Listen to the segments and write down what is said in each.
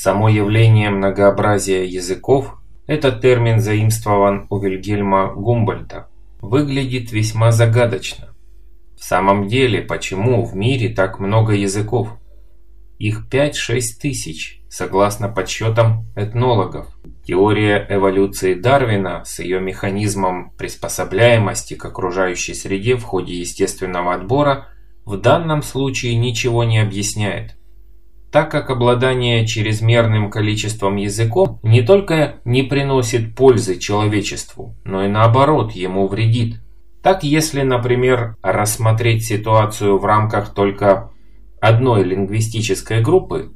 Само явление многообразия языков, этот термин заимствован у Вильгельма Гумбольта, выглядит весьма загадочно. В самом деле, почему в мире так много языков? Их 5-6 тысяч, согласно подсчетам этнологов. Теория эволюции Дарвина с ее механизмом приспособляемости к окружающей среде в ходе естественного отбора в данном случае ничего не объясняет. Так как обладание чрезмерным количеством языков не только не приносит пользы человечеству, но и наоборот ему вредит. Так если, например, рассмотреть ситуацию в рамках только одной лингвистической группы,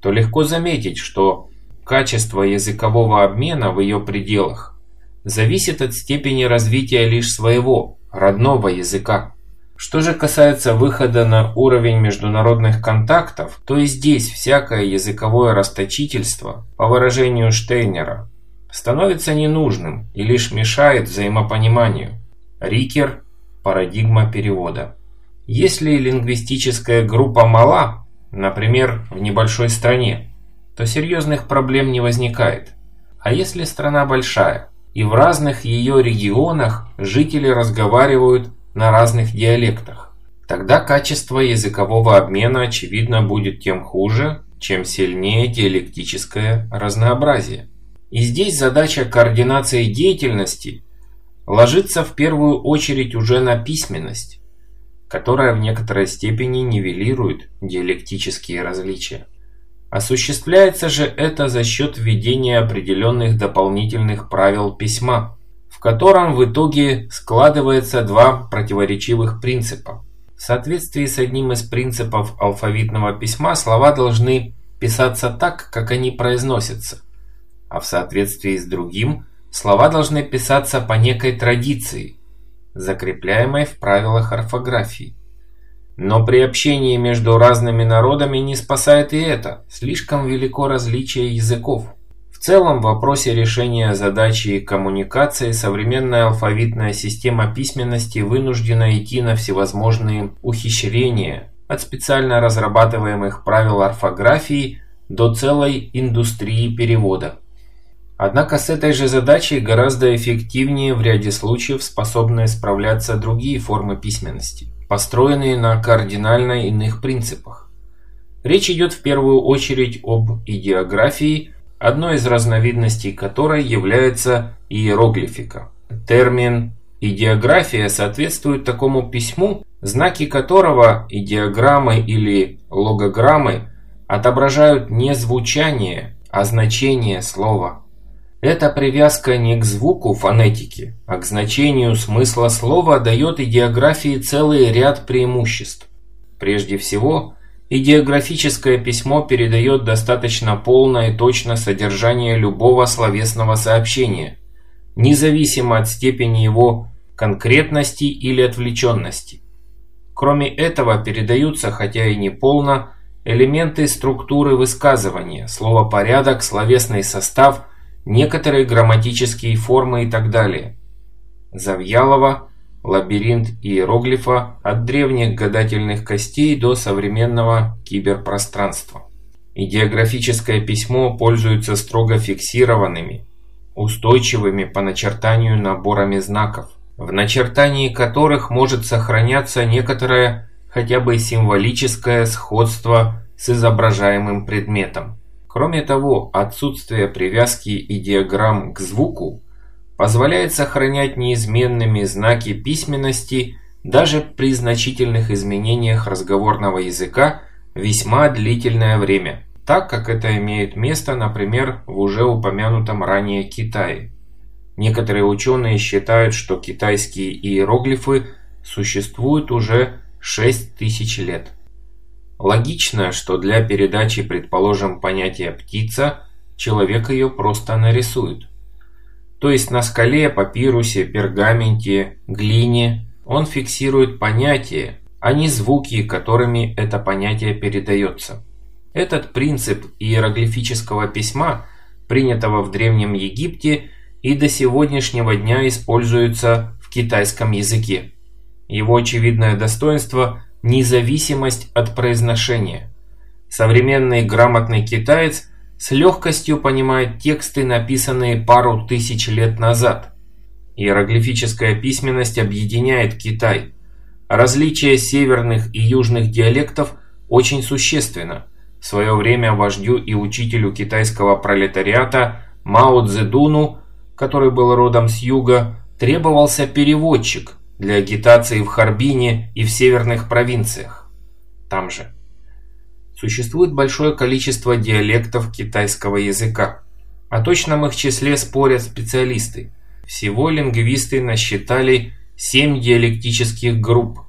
то легко заметить, что качество языкового обмена в ее пределах зависит от степени развития лишь своего, родного языка. Что же касается выхода на уровень международных контактов, то и здесь всякое языковое расточительство, по выражению Штейнера, становится ненужным и лишь мешает взаимопониманию. Рикер – парадигма перевода. Если лингвистическая группа мала, например, в небольшой стране, то серьезных проблем не возникает. А если страна большая, и в разных ее регионах жители разговаривают на разных диалектах, тогда качество языкового обмена очевидно будет тем хуже, чем сильнее диалектическое разнообразие. И здесь задача координации деятельности ложится в первую очередь уже на письменность, которая в некоторой степени нивелирует диалектические различия. Осуществляется же это за счет введения определенных дополнительных правил письма, котором в итоге складывается два противоречивых принципа. В соответствии с одним из принципов алфавитного письма слова должны писаться так, как они произносятся, а в соответствии с другим слова должны писаться по некой традиции – закрепляемой в правилах орфографии. Но при общении между разными народами не спасает и это, слишком велико различие языков. Целом, в вопросе решения задачи коммуникации современная алфавитная система письменности вынуждена идти на всевозможные ухищрения, от специально разрабатываемых правил орфографии до целой индустрии перевода. Однако с этой же задачей гораздо эффективнее в ряде случаев способны справляться другие формы письменности, построенные на кардинально иных принципах. Речь идет в первую очередь об идеографии, одной из разновидностей которой является иероглифика. Термин «идеография» соответствует такому письму, знаки которого, идеограммы или логограммы, отображают не звучание, а значение слова. Эта привязка не к звуку фонетики, а к значению смысла слова дает идеографии целый ряд преимуществ. Прежде всего, идеографическое письмо передает достаточно полно и точно содержание любого словесного сообщения, независимо от степени его конкретности или отвлеченности. Кроме этого передаются, хотя и не полно, элементы структуры высказывания, словопорядок, словесный состав – некоторые грамматические формы и так далее. Завьялова лабиринт иероглифа от древних гадательных костей до современного киберпространства. Идеографическое письмо пользуется строго фиксированными, устойчивыми по начертанию наборами знаков, в начертании которых может сохраняться некоторое хотя бы символическое сходство с изображаемым предметом. Кроме того, отсутствие привязки идеограмм к звуку позволяет сохранять неизменными знаки письменности даже при значительных изменениях разговорного языка весьма длительное время, так как это имеет место, например, в уже упомянутом ранее Китае. Некоторые ученые считают, что китайские иероглифы существуют уже 6 тысяч лет. Логично, что для передачи, предположим, понятия «птица» человек ее просто нарисует. То есть на скале, папирусе, пергаменте, глине он фиксирует понятие, а не звуки, которыми это понятие передается. Этот принцип иероглифического письма, принятого в Древнем Египте, и до сегодняшнего дня используется в китайском языке. Его очевидное достоинство Независимость от произношения. Современный грамотный китаец с легкостью понимает тексты, написанные пару тысяч лет назад. Иероглифическая письменность объединяет Китай. Различие северных и южных диалектов очень существенно. В свое время вождю и учителю китайского пролетариата Мао Цзэдуну, который был родом с юга, требовался переводчик для агитации в Харбине и в северных провинциях. Там же. Существует большое количество диалектов китайского языка. О точном их числе спорят специалисты. Всего лингвисты насчитали 7 диалектических групп,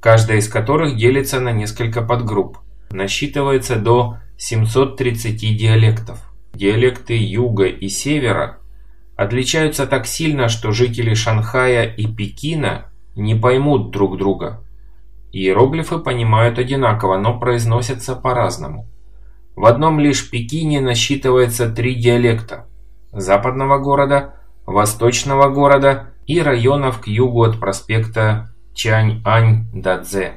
каждая из которых делится на несколько подгрупп. Насчитывается до 730 диалектов. Диалекты юга и севера отличаются так сильно, что жители Шанхая и Пекина не поймут друг друга. Иероглифы понимают одинаково, но произносятся по-разному. В одном лишь Пекине насчитывается три диалекта – западного города, восточного города и районов к югу от проспекта Чань-Ань-Дадзе.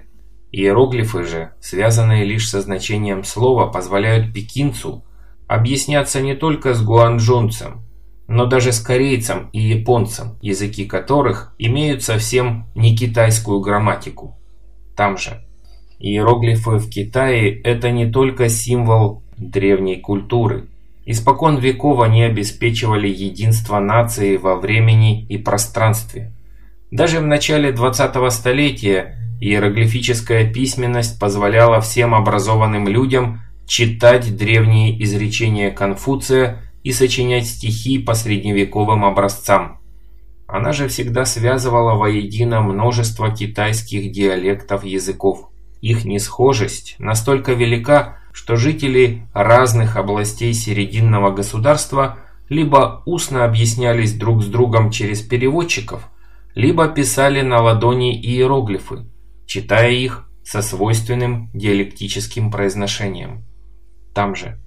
Иероглифы же, связанные лишь со значением слова, позволяют пекинцу объясняться не только с гуанчжунцем, но даже с корейцем и японцем, языки которых имеют совсем не китайскую грамматику. Там же. Иероглифы в Китае – это не только символ древней культуры. Испокон веков они обеспечивали единство нации во времени и пространстве. Даже в начале 20-го столетия иероглифическая письменность позволяла всем образованным людям читать древние изречения Конфуция и сочинять стихи по средневековым образцам. Она же всегда связывала воедино множество китайских диалектов языков. Их несхожесть настолько велика, что жители разных областей Серединного государства либо устно объяснялись друг с другом через переводчиков, либо писали на ладони иероглифы, читая их со свойственным диалектическим произношением. Там же.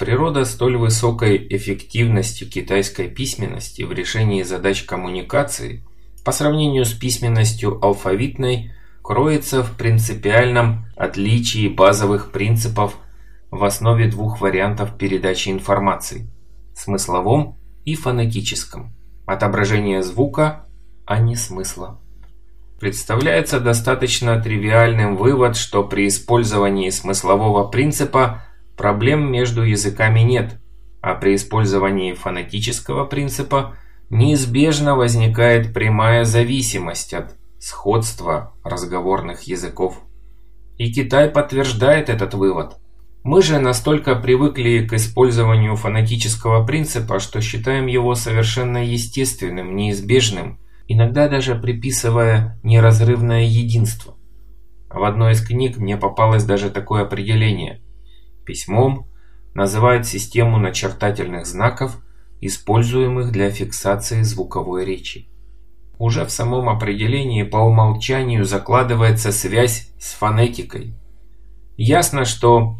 Природа столь высокой эффективностью китайской письменности в решении задач коммуникации по сравнению с письменностью алфавитной кроется в принципиальном отличии базовых принципов в основе двух вариантов передачи информации – смысловом и фонетическом, отображение звука, а не смысла. Представляется достаточно тривиальным вывод, что при использовании смыслового принципа Проблем между языками нет, а при использовании фонетического принципа неизбежно возникает прямая зависимость от сходства разговорных языков. И Китай подтверждает этот вывод. Мы же настолько привыкли к использованию фонетического принципа, что считаем его совершенно естественным, неизбежным, иногда даже приписывая неразрывное единство. В одной из книг мне попалось даже такое определение – Письмом называют систему начертательных знаков, используемых для фиксации звуковой речи. Уже в самом определении по умолчанию закладывается связь с фонетикой. Ясно, что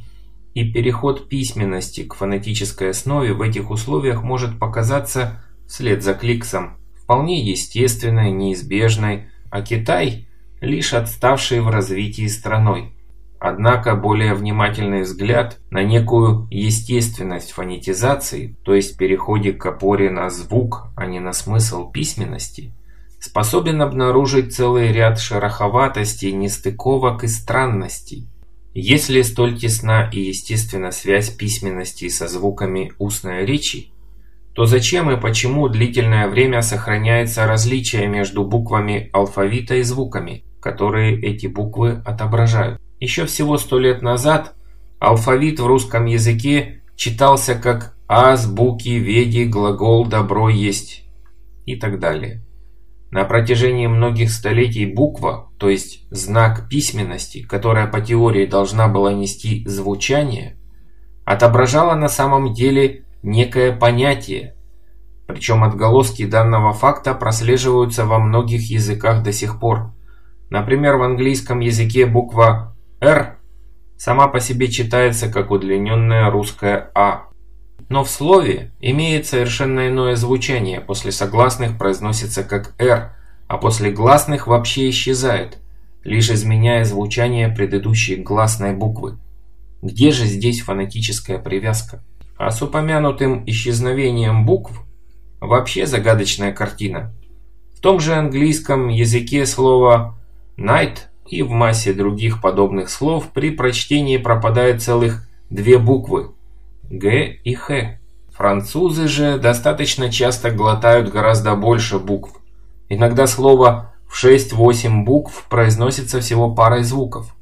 и переход письменности к фонетической основе в этих условиях может показаться, вслед за кликсом, вполне естественной, неизбежной, а Китай – лишь отставшей в развитии страной. Однако более внимательный взгляд на некую естественность фонетизации, то есть переходе к опоре на звук, а не на смысл письменности, способен обнаружить целый ряд шероховатостей, нестыковок и странностей. Если столь тесна и естественна связь письменности со звуками устной речи, то зачем и почему длительное время сохраняется различие между буквами алфавита и звуками, которые эти буквы отображают? Еще всего сто лет назад алфавит в русском языке читался как азбуки, веди, глагол «добро есть» и так далее. На протяжении многих столетий буква, то есть знак письменности, которая по теории должна была нести звучание, отображала на самом деле некое понятие, причем отголоски данного факта прослеживаются во многих языках до сих пор. Например, в английском языке буква «Р» сама по себе читается как удлиненное русское «А». Но в слове имеет совершенно иное звучание, после согласных произносится как «Р», а после гласных вообще исчезает, лишь изменяя звучание предыдущей гласной буквы. Где же здесь фонетическая привязка? А с упомянутым исчезновением букв вообще загадочная картина. В том же английском языке слово «night» и в массе других подобных слов при прочтении пропадает целых две буквы – «г» и «х». Французы же достаточно часто глотают гораздо больше букв. Иногда слово в 6-8 букв произносится всего парой звуков.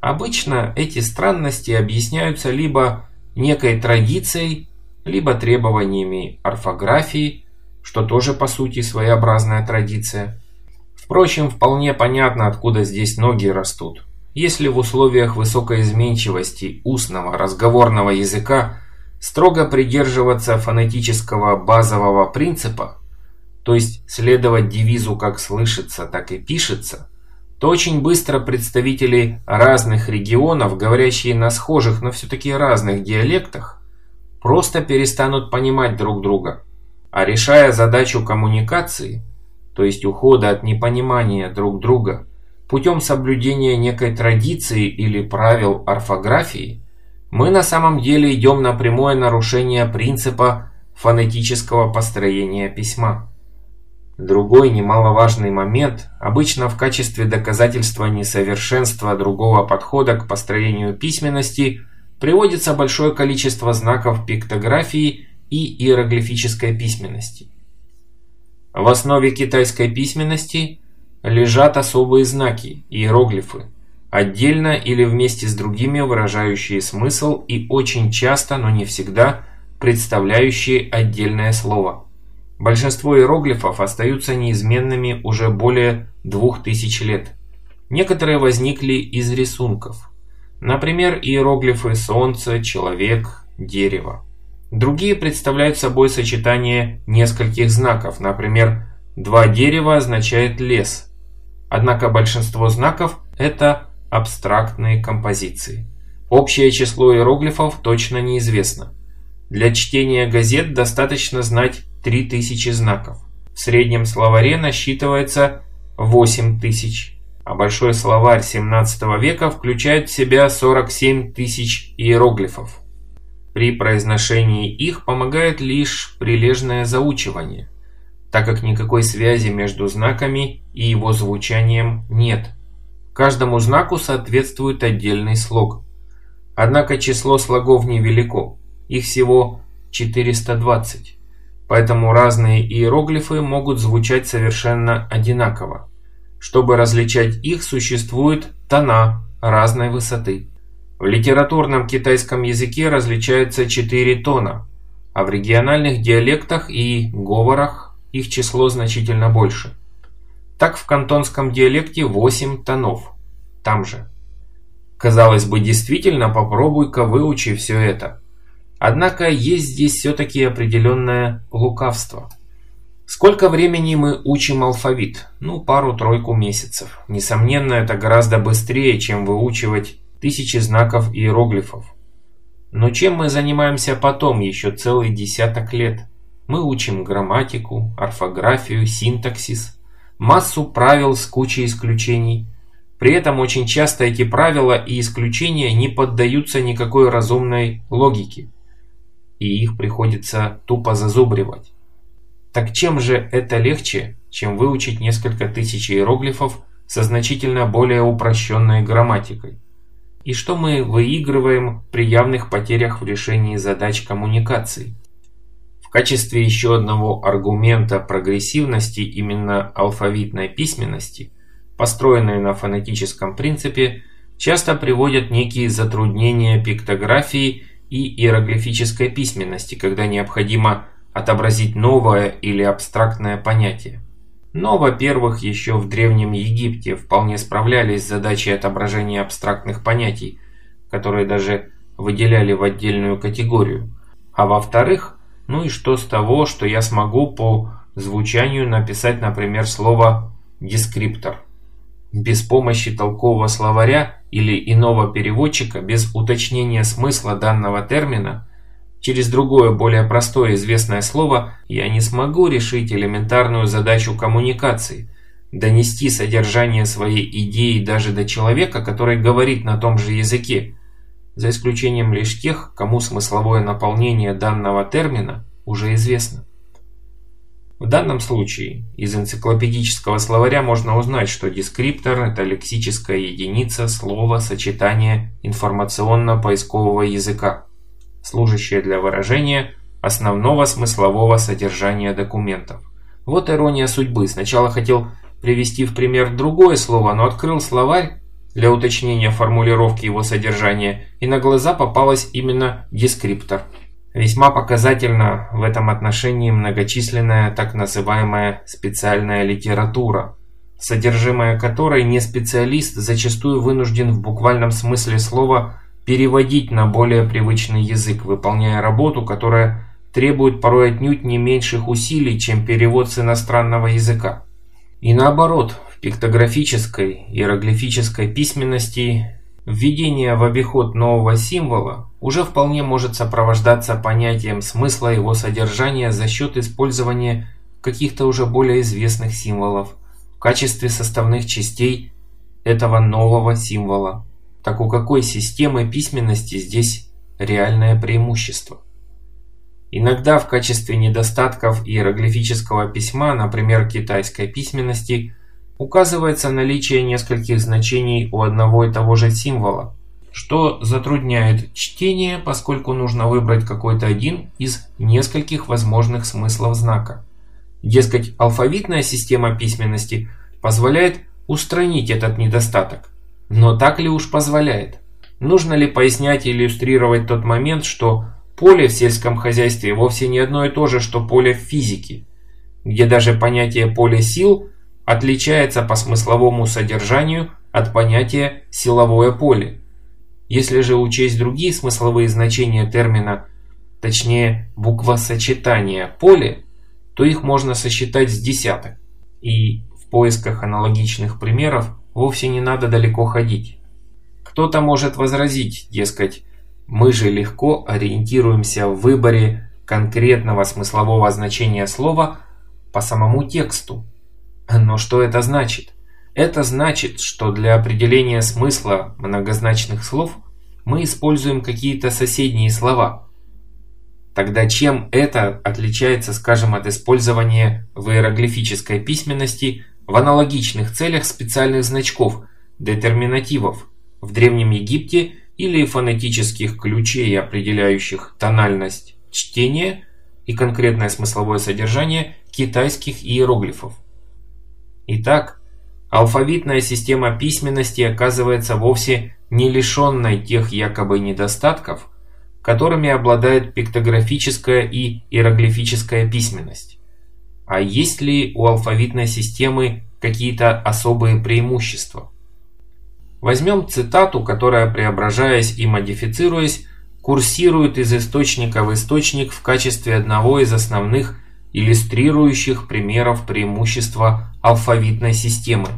Обычно эти странности объясняются либо некой традицией, либо требованиями орфографии, что тоже по сути своеобразная традиция. Впрочем, вполне понятно, откуда здесь ноги растут. Если в условиях высокой изменчивости устного разговорного языка строго придерживаться фонетического базового принципа, то есть следовать девизу как слышится, так и пишется, то очень быстро представители разных регионов, говорящие на схожих, но все-таки разных диалектах, просто перестанут понимать друг друга. А решая задачу коммуникации, то есть ухода от непонимания друг друга, путем соблюдения некой традиции или правил орфографии, мы на самом деле идем на прямое нарушение принципа фонетического построения письма. Другой немаловажный момент, обычно в качестве доказательства несовершенства другого подхода к построению письменности, приводится большое количество знаков пиктографии и иероглифической письменности. В основе китайской письменности лежат особые знаки, иероглифы, отдельно или вместе с другими выражающие смысл и очень часто, но не всегда, представляющие отдельное слово. Большинство иероглифов остаются неизменными уже более двух тысяч лет. Некоторые возникли из рисунков. Например, иероглифы солнце, человек, дерево. Другие представляют собой сочетание нескольких знаков, например, два дерева означает лес. Однако большинство знаков – это абстрактные композиции. Общее число иероглифов точно неизвестно. Для чтения газет достаточно знать 3000 знаков. В среднем словаре насчитывается 8000, а большой словарь 17 века включает в себя 47 тысяч иероглифов. При произношении их помогает лишь прилежное заучивание, так как никакой связи между знаками и его звучанием нет. Каждому знаку соответствует отдельный слог. Однако число слогов невелико, их всего 420. Поэтому разные иероглифы могут звучать совершенно одинаково. Чтобы различать их, существуют тона разной высоты. В литературном китайском языке различаются четыре тона, а в региональных диалектах и говорах их число значительно больше. Так в кантонском диалекте 8 тонов. Там же. Казалось бы, действительно, попробуй-ка выучи все это. Однако есть здесь все-таки определенное лукавство. Сколько времени мы учим алфавит? Ну, пару-тройку месяцев. Несомненно, это гораздо быстрее, чем выучивать тысячи знаков иероглифов. Но чем мы занимаемся потом еще целый десяток лет? Мы учим грамматику, орфографию, синтаксис, массу правил с кучей исключений. При этом очень часто эти правила и исключения не поддаются никакой разумной логике, и их приходится тупо зазубривать. Так чем же это легче, чем выучить несколько тысяч иероглифов со значительно более упрощенной грамматикой? И что мы выигрываем при явных потерях в решении задач коммуникации? В качестве еще одного аргумента прогрессивности именно алфавитной письменности, построенной на фонетическом принципе, часто приводят некие затруднения пиктографии и иероглифической письменности, когда необходимо отобразить новое или абстрактное понятие. Но, во-первых, еще в Древнем Египте вполне справлялись с задачей отображения абстрактных понятий, которые даже выделяли в отдельную категорию. А во-вторых, ну и что с того, что я смогу по звучанию написать, например, слово «дескриптор». Без помощи толкового словаря или иного переводчика, без уточнения смысла данного термина, через другое, более простое известное слово, я не смогу решить элементарную задачу коммуникации, донести содержание своей идеи даже до человека, который говорит на том же языке, за исключением лишь тех, кому смысловое наполнение данного термина уже известно. В данном случае из энциклопедического словаря можно узнать, что дескриптор – это лексическая единица слова сочетания информационно-поискового языка, служащая для выражения основного смыслового содержания документов. Вот ирония судьбы. Сначала хотел привести в пример другое слово, но открыл словарь для уточнения формулировки его содержания, и на глаза попалось именно дескриптор. Весьма показательна в этом отношении многочисленная так называемая специальная литература, содержимое которой не специалист зачастую вынужден в буквальном смысле слова переводить на более привычный язык, выполняя работу, которая требует порой отнюдь не меньших усилий, чем перевод с иностранного языка. И наоборот, в пиктографической, иероглифической письменности введение в обиход нового символа уже вполне может сопровождаться понятием смысла его содержания за счет использования каких-то уже более известных символов в качестве составных частей этого нового символа. Так у какой системы письменности здесь реальное преимущество? Иногда в качестве недостатков иероглифического письма, например, китайской письменности, указывается наличие нескольких значений у одного и того же символа, что затрудняет чтение, поскольку нужно выбрать какой-то один из нескольких возможных смыслов знака. Дескать, алфавитная система письменности позволяет устранить этот недостаток. Но так ли уж позволяет? Нужно ли пояснять и иллюстрировать тот момент, что Поле в сельском хозяйстве вовсе не одно и то же, что поле в физике, где даже понятие поле сил отличается по смысловому содержанию от понятия силовое поле. Если же учесть другие смысловые значения термина, точнее буквосочетания поле, то их можно сосчитать с десяток. И в поисках аналогичных примеров вовсе не надо далеко ходить. Кто-то может возразить, дескать, мы же легко ориентируемся в выборе конкретного смыслового значения слова по самому тексту. Но что это значит? Это значит, что для определения смысла многозначных слов мы используем какие-то соседние слова. Тогда чем это отличается, скажем, от использования в иероглифической письменности в аналогичных целях специальных значков, детерминативов в Древнем Египте – или фонетических ключей, определяющих тональность чтения и конкретное смысловое содержание китайских иероглифов. Итак, алфавитная система письменности оказывается вовсе не лишенной тех якобы недостатков, которыми обладает пиктографическая и иероглифическая письменность. А есть ли у алфавитной системы какие-то особые преимущества? Возьмем цитату, которая, преображаясь и модифицируясь, курсирует из источника в источник в качестве одного из основных иллюстрирующих примеров преимущества алфавитной системы.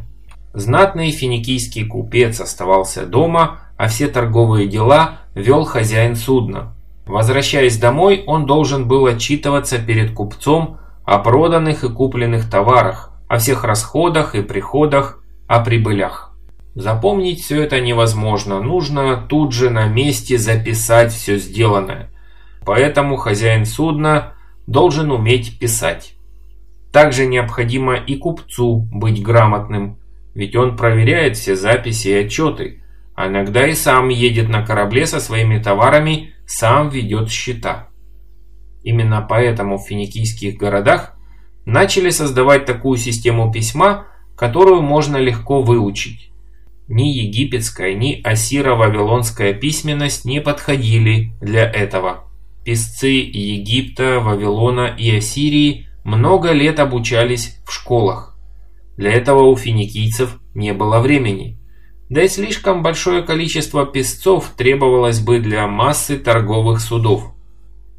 Знатный финикийский купец оставался дома, а все торговые дела вел хозяин судна. Возвращаясь домой, он должен был отчитываться перед купцом о проданных и купленных товарах, о всех расходах и приходах, о прибылях. Запомнить все это невозможно, нужно тут же на месте записать все сделанное. Поэтому хозяин судна должен уметь писать. Также необходимо и купцу быть грамотным, ведь он проверяет все записи и отчеты, а иногда и сам едет на корабле со своими товарами, сам ведет счета. Именно поэтому в финикийских городах начали создавать такую систему письма, которую можно легко выучить. Ни египетская, ни ассиро-вавилонская письменность не подходили для этого. Писцы Египта, Вавилона и Ассирии много лет обучались в школах. Для этого у финикийцев не было времени. Да и слишком большое количество писцов требовалось бы для массы торговых судов.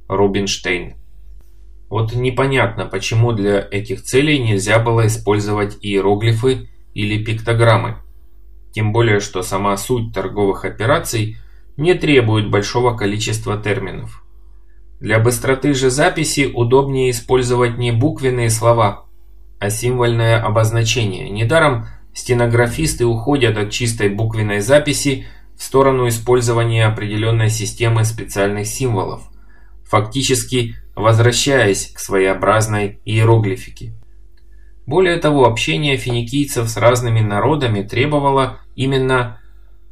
Рубинштейн. Вот непонятно, почему для этих целей нельзя было использовать иероглифы или пиктограммы. Тем более, что сама суть торговых операций не требует большого количества терминов. Для быстроты же записи удобнее использовать не буквенные слова, а символьное обозначение. Недаром стенографисты уходят от чистой буквенной записи в сторону использования определенной системы специальных символов, фактически возвращаясь к своеобразной иероглифике. Более того, общение финикийцев с разными народами требовало именно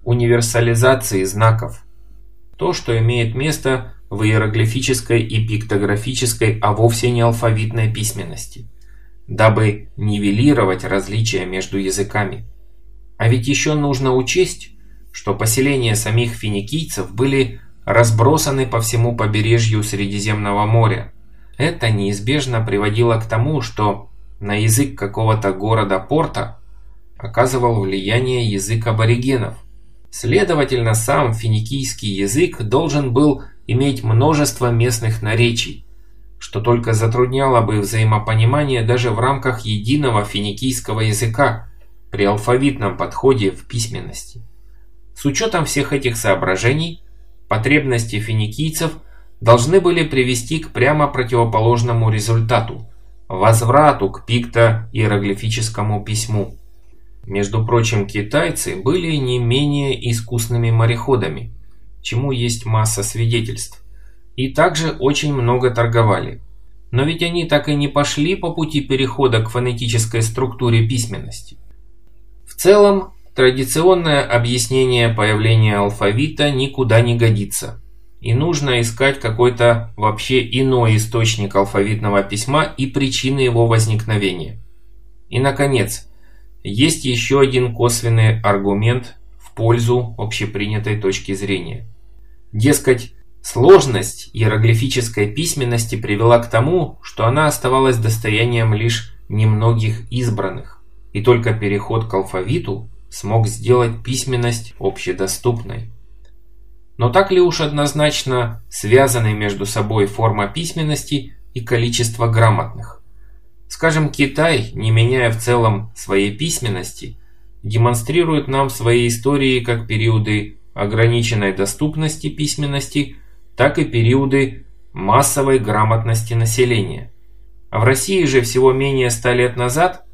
универсализации знаков. То, что имеет место в иероглифической и пиктографической, а вовсе не алфавитной письменности, дабы нивелировать различия между языками. А ведь еще нужно учесть, что поселения самих финикийцев были разбросаны по всему побережью Средиземного моря. Это неизбежно приводило к тому, что на язык какого-то города-порта оказывал влияние язык аборигенов. Следовательно, сам финикийский язык должен был иметь множество местных наречий, что только затрудняло бы взаимопонимание даже в рамках единого финикийского языка при алфавитном подходе в письменности. С учетом всех этих соображений – Потребности финикийцев должны были привести к прямо противоположному результату – возврату к пикто-иероглифическому письму. Между прочим, китайцы были не менее искусными мореходами, чему есть масса свидетельств, и также очень много торговали. Но ведь они так и не пошли по пути перехода к фонетической структуре письменности. В целом, Традиционное объяснение появления алфавита никуда не годится. И нужно искать какой-то вообще иной источник алфавитного письма и причины его возникновения. И, наконец, есть еще один косвенный аргумент в пользу общепринятой точки зрения. Дескать, сложность иероглифической письменности привела к тому, что она оставалась достоянием лишь немногих избранных, и только переход к алфавиту смог сделать письменность общедоступной. Но так ли уж однозначно связаны между собой форма письменности и количество грамотных? Скажем, Китай, не меняя в целом своей письменности, демонстрирует нам в своей истории как периоды ограниченной доступности письменности, так и периоды массовой грамотности населения. А в России же всего менее ста лет назад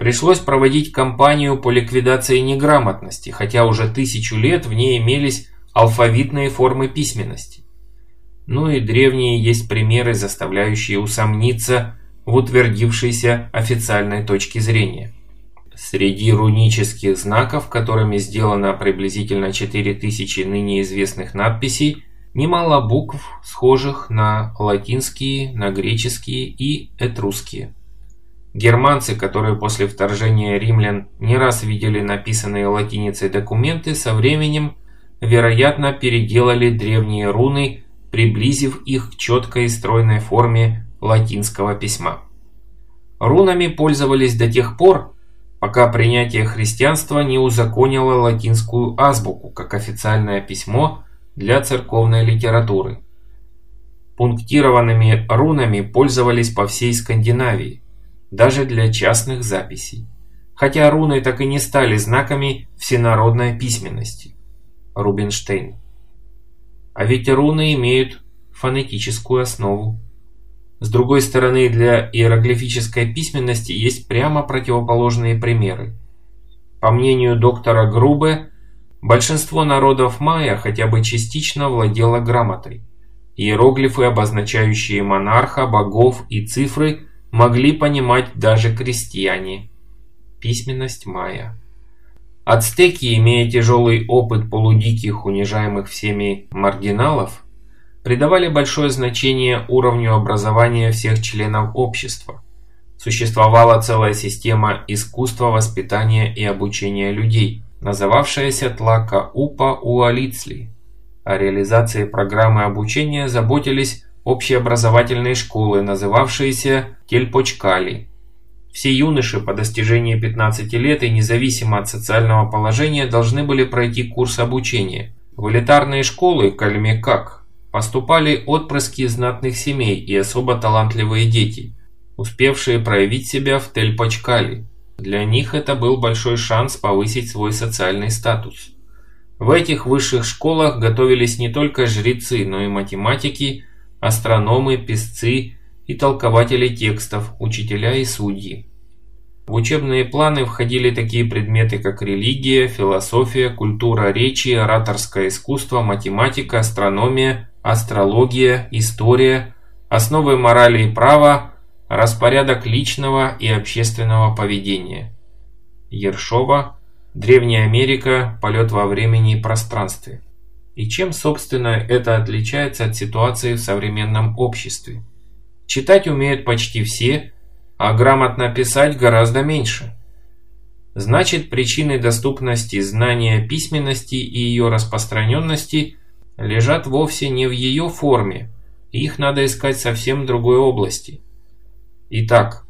Пришлось проводить кампанию по ликвидации неграмотности, хотя уже тысячу лет в ней имелись алфавитные формы письменности. Ну и древние есть примеры, заставляющие усомниться в утвердившейся официальной точке зрения. Среди рунических знаков, которыми сделано приблизительно 4000 ныне известных надписей, немало букв, схожих на латинские, на греческие и этрусские. Германцы, которые после вторжения римлян не раз видели написанные латиницей документы, со временем, вероятно, переделали древние руны, приблизив их к четкой и стройной форме латинского письма. Рунами пользовались до тех пор, пока принятие христианства не узаконило латинскую азбуку как официальное письмо для церковной литературы. Пунктированными рунами пользовались по всей Скандинавии даже для частных записей. Хотя руны так и не стали знаками всенародной письменности. Рубинштейн. А ведь руны имеют фонетическую основу. С другой стороны, для иероглифической письменности есть прямо противоположные примеры. По мнению доктора Грубе, большинство народов майя хотя бы частично владело грамотой. Иероглифы, обозначающие монарха, богов и цифры – могли понимать даже крестьяне. Письменность майя. Ацтеки, имея тяжелый опыт полудиких, унижаемых всеми маргиналов, придавали большое значение уровню образования всех членов общества. Существовала целая система искусства воспитания и обучения людей, называвшаяся Тлака Упа Уалицли. О реализации программы обучения заботились общеобразовательные школы, называвшиеся Тельпочкали. Все юноши по достижении 15 лет и независимо от социального положения должны были пройти курс обучения. В элитарные школы Кальмекак поступали отпрыски знатных семей и особо талантливые дети, успевшие проявить себя в Тельпочкали. Для них это был большой шанс повысить свой социальный статус. В этих высших школах готовились не только жрецы, но и математики, астрономы, писцы и толкователи текстов, учителя и судьи. В учебные планы входили такие предметы, как религия, философия, культура речи, ораторское искусство, математика, астрономия, астрология, история, основы морали и права, распорядок личного и общественного поведения. Ершова, Древняя Америка, полет во времени и пространстве. И чем, собственно, это отличается от ситуации в современном обществе? Читать умеют почти все, а грамотно писать гораздо меньше. Значит, причины доступности знания письменности и ее распространенности лежат вовсе не в ее форме, их надо искать совсем в другой области. Итак,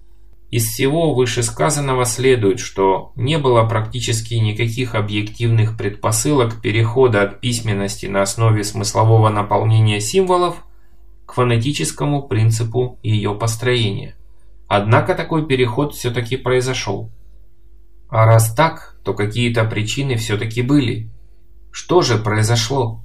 из всего вышесказанного следует, что не было практически никаких объективных предпосылок перехода от письменности на основе смыслового наполнения символов к фонетическому принципу ее построения. Однако такой переход все-таки произошел. А раз так, то какие-то причины все-таки были. Что же произошло?